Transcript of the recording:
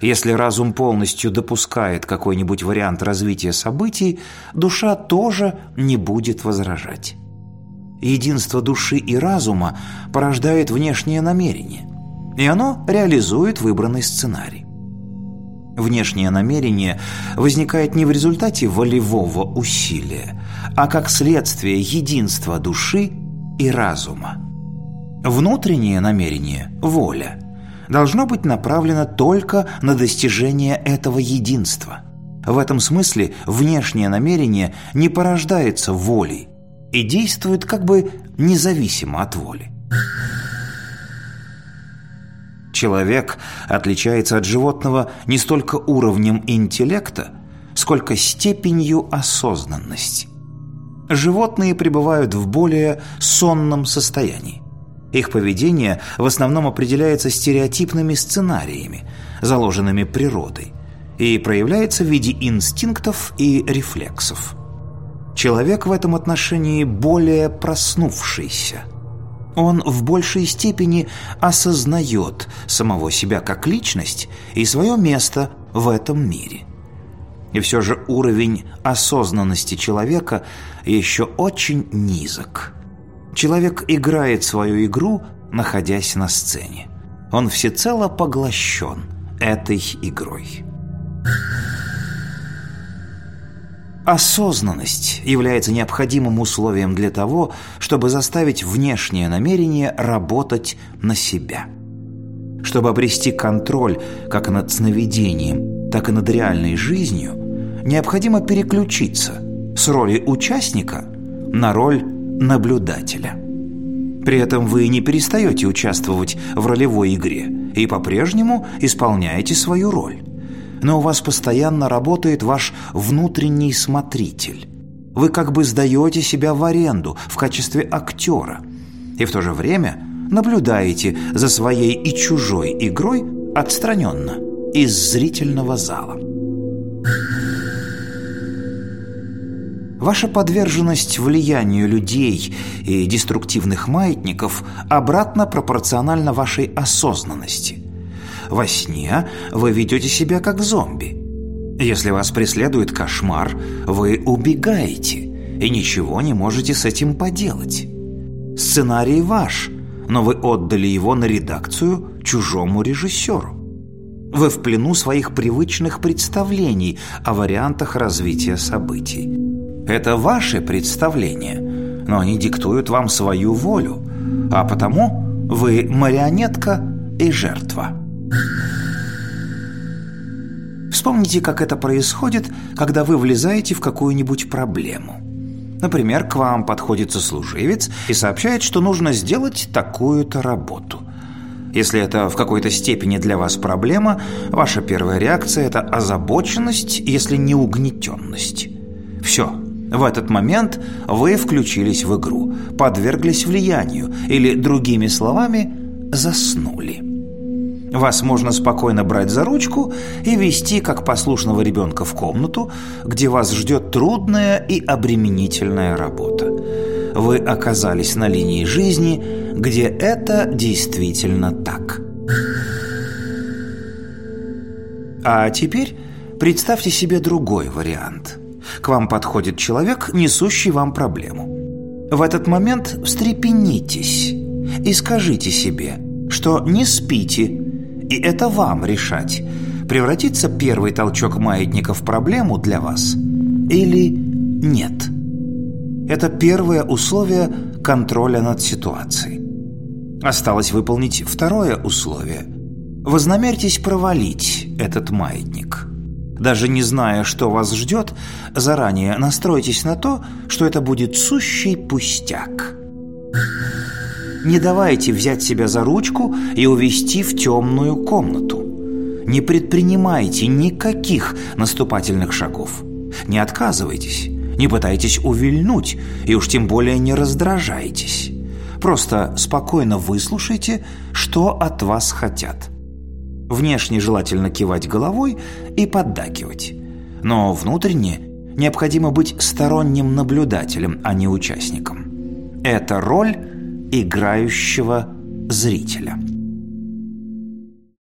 Если разум полностью допускает какой-нибудь вариант развития событий, душа тоже не будет возражать. Единство души и разума порождает внешнее намерение, и оно реализует выбранный сценарий. Внешнее намерение возникает не в результате волевого усилия, а как следствие единства души и разума. Внутреннее намерение – воля – должно быть направлено только на достижение этого единства. В этом смысле внешнее намерение не порождается волей и действует как бы независимо от воли. Человек отличается от животного не столько уровнем интеллекта, сколько степенью осознанности. Животные пребывают в более сонном состоянии. Их поведение в основном определяется стереотипными сценариями, заложенными природой, и проявляется в виде инстинктов и рефлексов. Человек в этом отношении более проснувшийся. Он в большей степени осознает самого себя как личность и свое место в этом мире. И все же уровень осознанности человека еще очень низок – Человек играет свою игру, находясь на сцене. Он всецело поглощен этой игрой. Осознанность является необходимым условием для того, чтобы заставить внешнее намерение работать на себя. Чтобы обрести контроль как над сновидением, так и над реальной жизнью, необходимо переключиться с роли участника на роль наблюдателя. При этом вы не перестаете участвовать в ролевой игре и по-прежнему исполняете свою роль. Но у вас постоянно работает ваш внутренний смотритель. Вы как бы сдаете себя в аренду в качестве актера. И в то же время наблюдаете за своей и чужой игрой отстраненно из зрительного зала. Ваша подверженность влиянию людей и деструктивных маятников обратно пропорциональна вашей осознанности. Во сне вы ведете себя как зомби. Если вас преследует кошмар, вы убегаете и ничего не можете с этим поделать. Сценарий ваш, но вы отдали его на редакцию чужому режиссеру. Вы в плену своих привычных представлений о вариантах развития событий. Это ваши представления, но они диктуют вам свою волю, а потому вы марионетка и жертва. Вспомните, как это происходит, когда вы влезаете в какую-нибудь проблему. Например, к вам подходит сослуживец и сообщает, что нужно сделать такую-то работу. Если это в какой-то степени для вас проблема, ваша первая реакция – это озабоченность, если не угнетенность. Все, в этот момент вы включились в игру, подверглись влиянию или, другими словами, заснули. Вас можно спокойно брать за ручку и вести как послушного ребенка в комнату, где вас ждет трудная и обременительная работа. Вы оказались на линии жизни, где это действительно так. А теперь представьте себе другой вариант – к вам подходит человек, несущий вам проблему. В этот момент встрепенитесь и скажите себе, что не спите, и это вам решать, превратится первый толчок маятника в проблему для вас или нет. Это первое условие контроля над ситуацией. Осталось выполнить второе условие. Вознамерьтесь провалить этот маятник – даже не зная, что вас ждет, заранее настройтесь на то, что это будет сущий пустяк. Не давайте взять себя за ручку и увести в темную комнату. Не предпринимайте никаких наступательных шагов. Не отказывайтесь, не пытайтесь увильнуть и уж тем более не раздражайтесь. Просто спокойно выслушайте, что от вас хотят – Внешне желательно кивать головой и поддакивать. Но внутренне необходимо быть сторонним наблюдателем, а не участником. Это роль играющего зрителя.